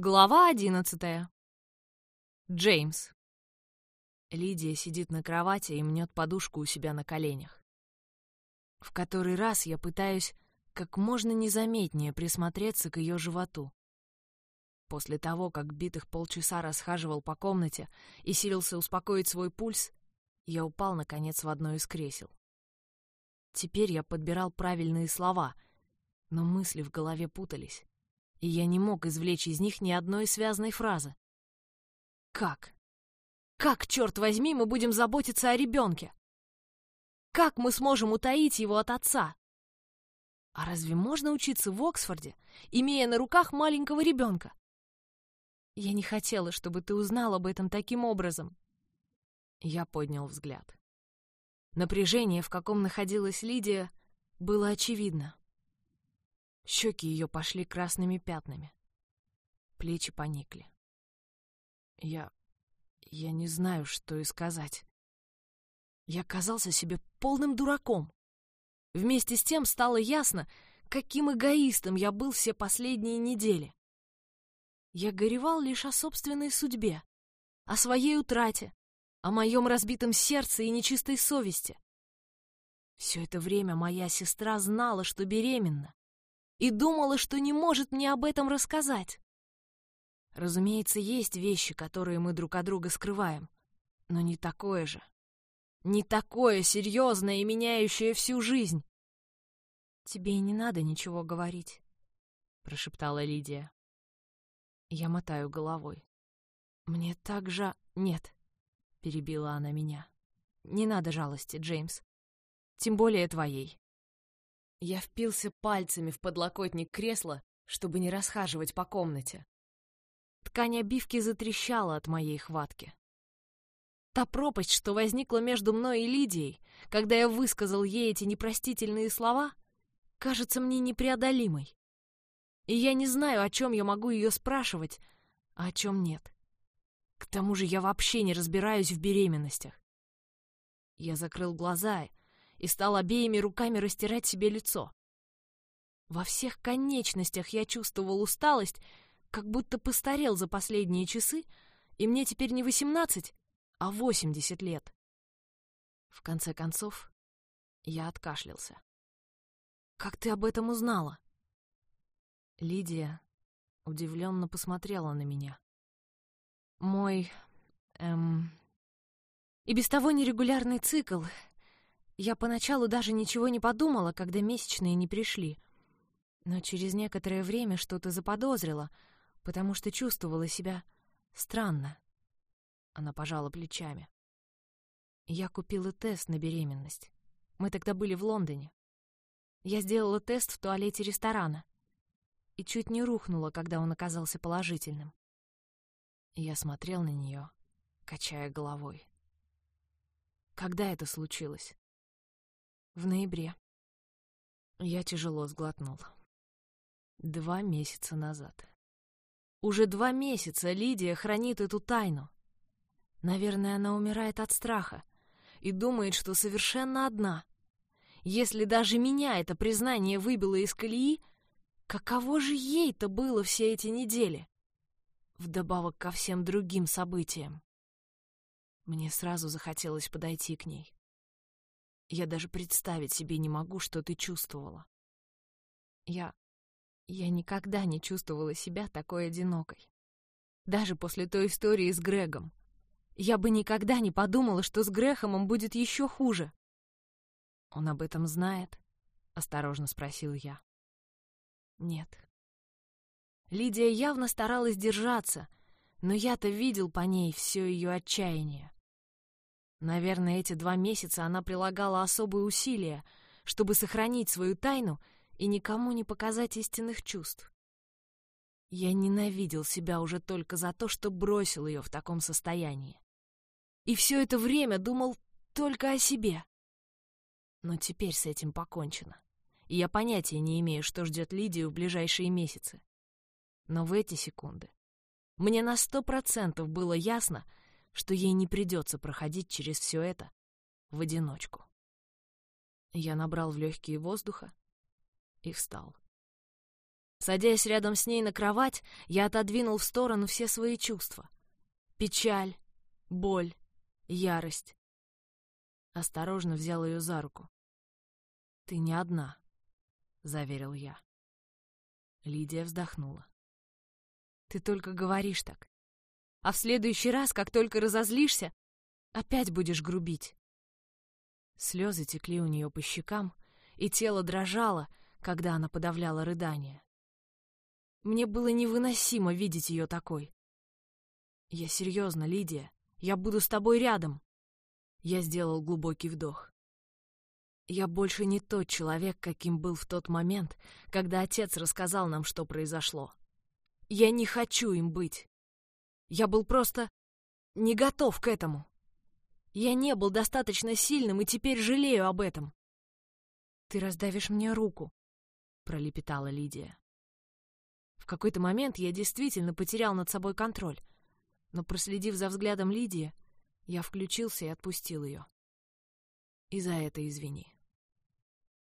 Глава одиннадцатая. Джеймс. Лидия сидит на кровати и мнет подушку у себя на коленях. В который раз я пытаюсь как можно незаметнее присмотреться к ее животу. После того, как битых полчаса расхаживал по комнате и силился успокоить свой пульс, я упал, наконец, в одно из кресел. Теперь я подбирал правильные слова, но мысли в голове путались и я не мог извлечь из них ни одной связной фразы. Как? Как, черт возьми, мы будем заботиться о ребенке? Как мы сможем утаить его от отца? А разве можно учиться в Оксфорде, имея на руках маленького ребенка? Я не хотела, чтобы ты узнал об этом таким образом. Я поднял взгляд. Напряжение, в каком находилась Лидия, было очевидно. Щеки ее пошли красными пятнами. Плечи поникли. Я... я не знаю, что и сказать. Я казался себе полным дураком. Вместе с тем стало ясно, каким эгоистом я был все последние недели. Я горевал лишь о собственной судьбе, о своей утрате, о моем разбитом сердце и нечистой совести. Все это время моя сестра знала, что беременна, и думала, что не может мне об этом рассказать. Разумеется, есть вещи, которые мы друг от друга скрываем, но не такое же. Не такое серьезное и меняющее всю жизнь. «Тебе и не надо ничего говорить», — прошептала Лидия. Я мотаю головой. «Мне так же...» «Нет», — перебила она меня. «Не надо жалости, Джеймс. Тем более твоей. Я впился пальцами в подлокотник кресла, чтобы не расхаживать по комнате. Ткань обивки затрещала от моей хватки. Та пропасть, что возникла между мной и Лидией, когда я высказал ей эти непростительные слова, кажется мне непреодолимой. И я не знаю, о чем я могу ее спрашивать, а о чем нет. К тому же я вообще не разбираюсь в беременностях. Я закрыл глаза и стал обеими руками растирать себе лицо. Во всех конечностях я чувствовал усталость, как будто постарел за последние часы, и мне теперь не восемнадцать, а восемьдесят лет. В конце концов, я откашлялся. «Как ты об этом узнала?» Лидия удивленно посмотрела на меня. «Мой... эм... И без того нерегулярный цикл я поначалу даже ничего не подумала, когда месячные не пришли. Но через некоторое время что-то заподозрила, потому что чувствовала себя странно. Она пожала плечами. Я купила тест на беременность. Мы тогда были в Лондоне. Я сделала тест в туалете ресторана и чуть не рухнула, когда он оказался положительным. Я смотрел на нее, качая головой. Когда это случилось? В ноябре. Я тяжело сглотнул. Два месяца назад. Уже два месяца Лидия хранит эту тайну. Наверное, она умирает от страха и думает, что совершенно одна. Если даже меня это признание выбило из колеи, каково же ей-то было все эти недели? Вдобавок ко всем другим событиям. Мне сразу захотелось подойти к ней. Я даже представить себе не могу, что ты чувствовала. Я... я никогда не чувствовала себя такой одинокой. Даже после той истории с Грегом. Я бы никогда не подумала, что с Грехомом будет еще хуже. Он об этом знает? Осторожно спросил я. Нет. Лидия явно старалась держаться, но я-то видел по ней все ее отчаяние. Наверное, эти два месяца она прилагала особые усилия, чтобы сохранить свою тайну и никому не показать истинных чувств. Я ненавидел себя уже только за то, что бросил ее в таком состоянии. И все это время думал только о себе. Но теперь с этим покончено. И я понятия не имею, что ждет Лидию в ближайшие месяцы. Но в эти секунды мне на сто процентов было ясно, что ей не придется проходить через все это в одиночку. Я набрал в легкие воздуха и встал. Садясь рядом с ней на кровать, я отодвинул в сторону все свои чувства. Печаль, боль, ярость. Осторожно взял ее за руку. «Ты не одна», — заверил я. Лидия вздохнула. «Ты только говоришь так. А в следующий раз, как только разозлишься, опять будешь грубить». Слезы текли у нее по щекам, и тело дрожало, когда она подавляла рыдание. Мне было невыносимо видеть ее такой. «Я серьезно, Лидия. Я буду с тобой рядом». Я сделал глубокий вдох. Я больше не тот человек, каким был в тот момент, когда отец рассказал нам, что произошло. Я не хочу им быть. Я был просто не готов к этому. Я не был достаточно сильным и теперь жалею об этом. «Ты раздавишь мне руку», — пролепетала Лидия. В какой-то момент я действительно потерял над собой контроль, но, проследив за взглядом Лидии, я включился и отпустил ее. И за это извини.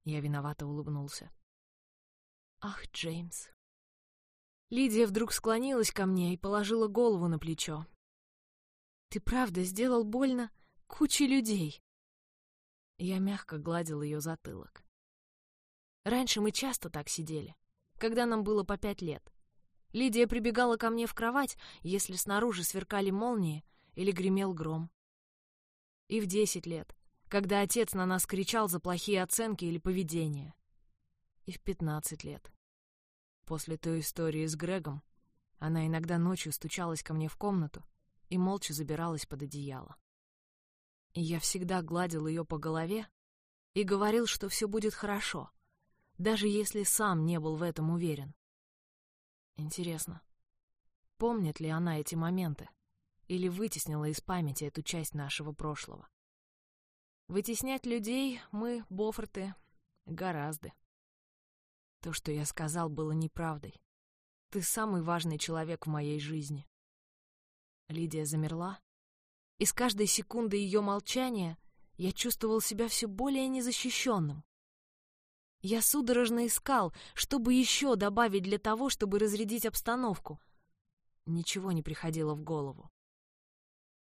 Я виновато улыбнулся. Ах, Джеймс. Лидия вдруг склонилась ко мне и положила голову на плечо. Ты правда сделал больно куче людей. Я мягко гладил ее затылок. Раньше мы часто так сидели, когда нам было по пять лет. Лидия прибегала ко мне в кровать, если снаружи сверкали молнии или гремел гром. И в десять лет, когда отец на нас кричал за плохие оценки или поведение. И в пятнадцать лет. После той истории с Грегом она иногда ночью стучалась ко мне в комнату и молча забиралась под одеяло. И я всегда гладил ее по голове и говорил, что все будет хорошо, даже если сам не был в этом уверен. Интересно, помнит ли она эти моменты или вытеснила из памяти эту часть нашего прошлого? Вытеснять людей мы, Бофорты, гораздо. То, что я сказал, было неправдой. Ты самый важный человек в моей жизни. Лидия замерла, и с каждой секунды ее молчания я чувствовал себя все более незащищенным. Я судорожно искал, чтобы еще добавить для того, чтобы разрядить обстановку. Ничего не приходило в голову.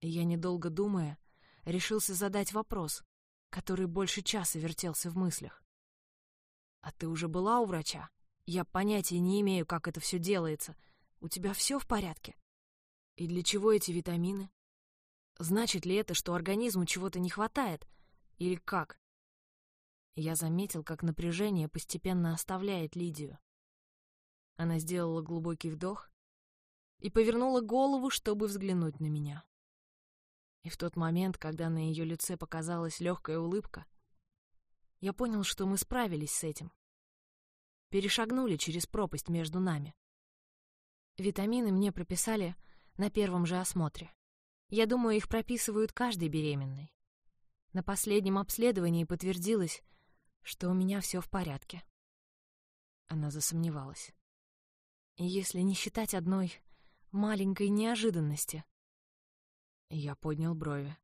И я, недолго думая, решился задать вопрос, который больше часа вертелся в мыслях. «А ты уже была у врача? Я понятия не имею, как это все делается. У тебя все в порядке? И для чего эти витамины? Значит ли это, что организму чего-то не хватает? Или как?» Я заметил, как напряжение постепенно оставляет Лидию. Она сделала глубокий вдох и повернула голову, чтобы взглянуть на меня. И в тот момент, когда на ее лице показалась легкая улыбка, я понял, что мы справились с этим. Перешагнули через пропасть между нами. Витамины мне прописали на первом же осмотре. Я думаю, их прописывают каждой беременной. На последнем обследовании подтвердилось, что у меня все в порядке. Она засомневалась. Если не считать одной маленькой неожиданности. Я поднял брови.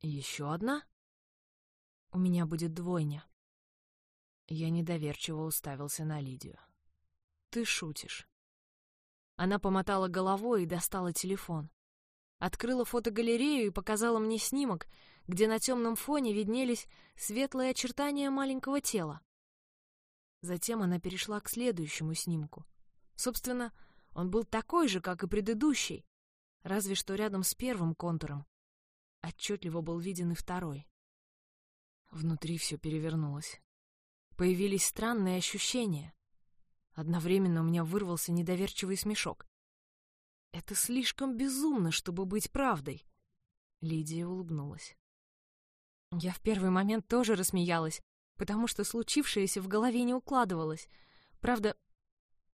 Еще одна? У меня будет двойня. Я недоверчиво уставился на Лидию. Ты шутишь. Она помотала головой и достала телефон. Открыла фотогалерею и показала мне снимок, где на темном фоне виднелись светлые очертания маленького тела. Затем она перешла к следующему снимку. Собственно, он был такой же, как и предыдущий, разве что рядом с первым контуром отчетливо был виден и второй. Внутри все перевернулось. Появились странные ощущения. Одновременно у меня вырвался недоверчивый смешок. Это слишком безумно, чтобы быть правдой. Лидия улыбнулась. Я в первый момент тоже рассмеялась, потому что случившееся в голове не укладывалось. Правда,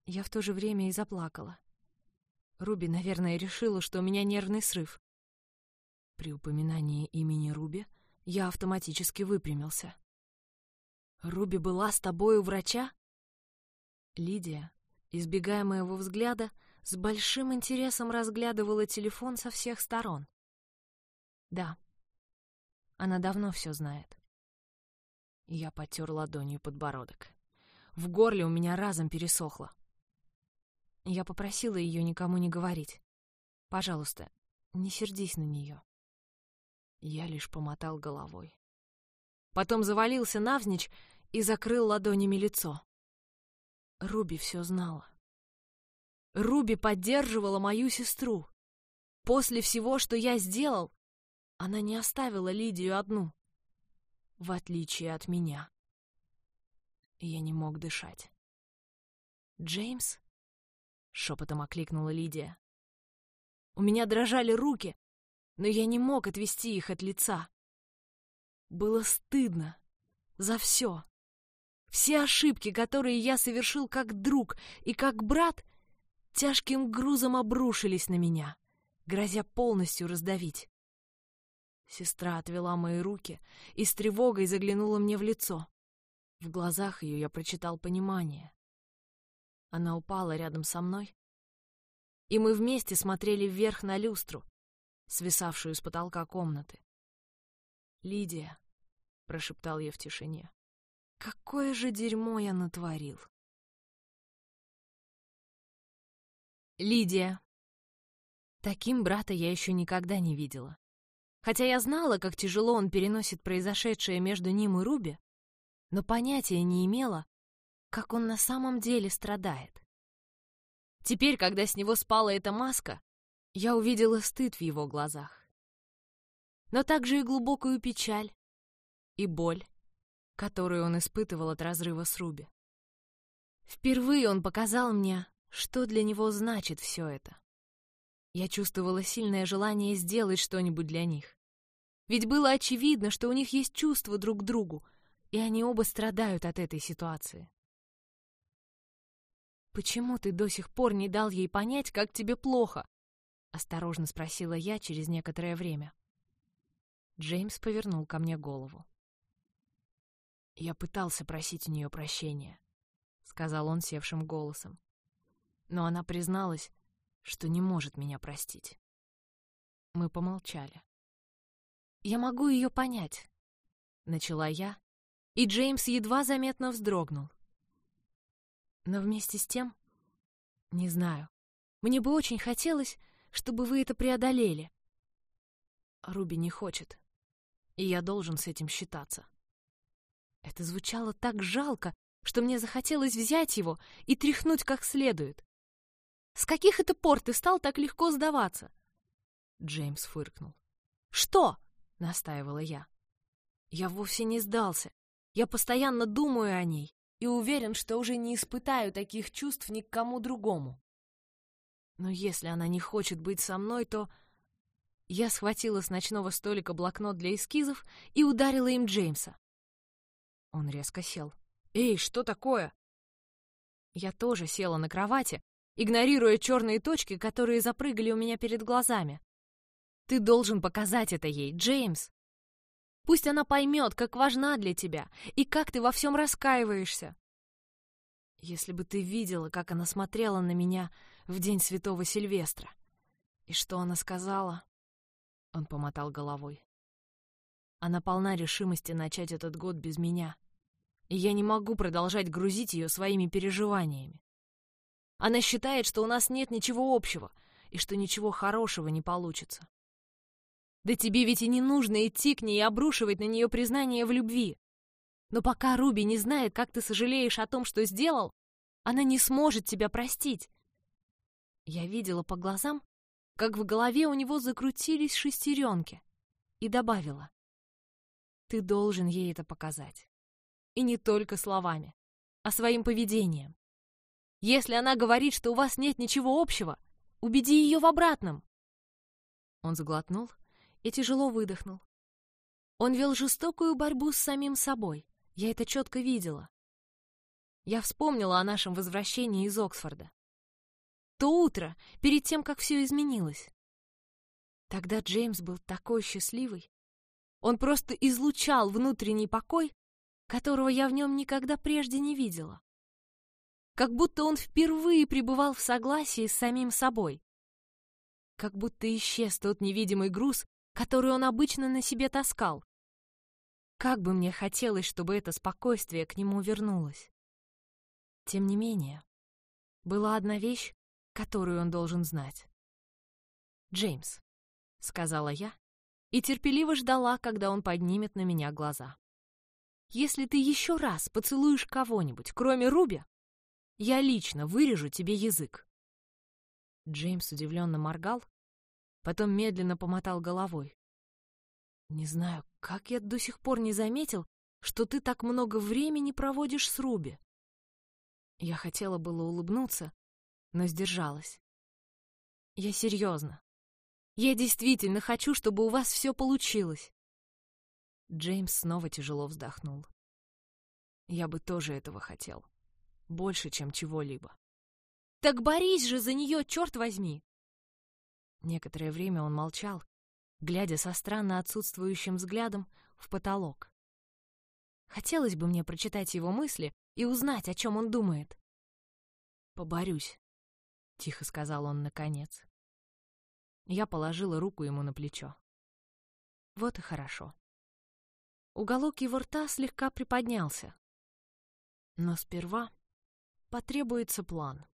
я в то же время и заплакала. Руби, наверное, решила, что у меня нервный срыв. При упоминании имени Руби я автоматически выпрямился. «Руби была с тобой у врача?» Лидия, избегая моего взгляда, с большим интересом разглядывала телефон со всех сторон. «Да, она давно все знает. Я потер ладонью подбородок. в горле у меня разом пересохло. Я попросила ее никому не говорить. Пожалуйста, не сердись на нее. Я лишь помотал головой. Потом завалился навзничь и закрыл ладонями лицо. Руби все знала. Руби поддерживала мою сестру. После всего, что я сделал, она не оставила Лидию одну. В отличие от меня. Я не мог дышать. «Джеймс?» — шепотом окликнула Лидия. У меня дрожали руки, но я не мог отвести их от лица. Было стыдно за все. Все ошибки, которые я совершил как друг и как брат, тяжким грузом обрушились на меня, грозя полностью раздавить. Сестра отвела мои руки и с тревогой заглянула мне в лицо. В глазах ее я прочитал понимание. Она упала рядом со мной, и мы вместе смотрели вверх на люстру, свисавшую с потолка комнаты. «Лидия», — прошептал я в тишине, — «какое же дерьмо я натворил!» Лидия. Таким брата я еще никогда не видела. Хотя я знала, как тяжело он переносит произошедшее между ним и Руби, но понятия не имела, как он на самом деле страдает. Теперь, когда с него спала эта маска, я увидела стыд в его глазах. Но также и глубокую печаль и боль, которую он испытывал от разрыва с Руби. Впервые он показал мне, что для него значит все это. Я чувствовала сильное желание сделать что-нибудь для них. Ведь было очевидно, что у них есть чувства друг к другу, и они оба страдают от этой ситуации. «Почему ты до сих пор не дал ей понять, как тебе плохо?» — осторожно спросила я через некоторое время. Джеймс повернул ко мне голову. «Я пытался просить у нее прощения», — сказал он севшим голосом. Но она призналась, что не может меня простить. Мы помолчали. «Я могу ее понять», — начала я, и Джеймс едва заметно вздрогнул. Но вместе с тем, не знаю, мне бы очень хотелось, чтобы вы это преодолели. Руби не хочет, и я должен с этим считаться. Это звучало так жалко, что мне захотелось взять его и тряхнуть как следует. «С каких это пор ты стал так легко сдаваться?» Джеймс фыркнул. «Что?» — настаивала я. «Я вовсе не сдался. Я постоянно думаю о ней и уверен, что уже не испытаю таких чувств ни к кому другому. Но если она не хочет быть со мной, то... Я схватила с ночного столика блокнот для эскизов и ударила им Джеймса. Он резко сел. «Эй, что такое?» Я тоже села на кровати, игнорируя черные точки, которые запрыгали у меня перед глазами. «Ты должен показать это ей, Джеймс!» Пусть она поймет, как важна для тебя и как ты во всем раскаиваешься. Если бы ты видела, как она смотрела на меня в день святого Сильвестра. И что она сказала? Он помотал головой. Она полна решимости начать этот год без меня. И я не могу продолжать грузить ее своими переживаниями. Она считает, что у нас нет ничего общего и что ничего хорошего не получится. Да тебе ведь и не нужно идти к ней и обрушивать на нее признание в любви. Но пока Руби не знает, как ты сожалеешь о том, что сделал, она не сможет тебя простить. Я видела по глазам, как в голове у него закрутились шестеренки, и добавила. Ты должен ей это показать. И не только словами, а своим поведением. Если она говорит, что у вас нет ничего общего, убеди ее в обратном. Он заглотнул и тяжело выдохнул. Он вел жестокую борьбу с самим собой. Я это четко видела. Я вспомнила о нашем возвращении из Оксфорда. То утро, перед тем, как все изменилось. Тогда Джеймс был такой счастливый. Он просто излучал внутренний покой, которого я в нем никогда прежде не видела. Как будто он впервые пребывал в согласии с самим собой. Как будто исчез тот невидимый груз, который он обычно на себе таскал. Как бы мне хотелось, чтобы это спокойствие к нему вернулось. Тем не менее, была одна вещь, которую он должен знать. «Джеймс», — сказала я, и терпеливо ждала, когда он поднимет на меня глаза. «Если ты еще раз поцелуешь кого-нибудь, кроме Руби, я лично вырежу тебе язык». Джеймс удивленно моргал, потом медленно помотал головой. «Не знаю, как я до сих пор не заметил, что ты так много времени проводишь с Руби». Я хотела было улыбнуться, но сдержалась. «Я серьезно. Я действительно хочу, чтобы у вас все получилось». Джеймс снова тяжело вздохнул. «Я бы тоже этого хотел. Больше, чем чего-либо». «Так борись же за нее, черт возьми!» Некоторое время он молчал, глядя со странно отсутствующим взглядом в потолок. Хотелось бы мне прочитать его мысли и узнать, о чем он думает. «Поборюсь», — тихо сказал он наконец. Я положила руку ему на плечо. Вот и хорошо. Уголок его рта слегка приподнялся. Но сперва потребуется план.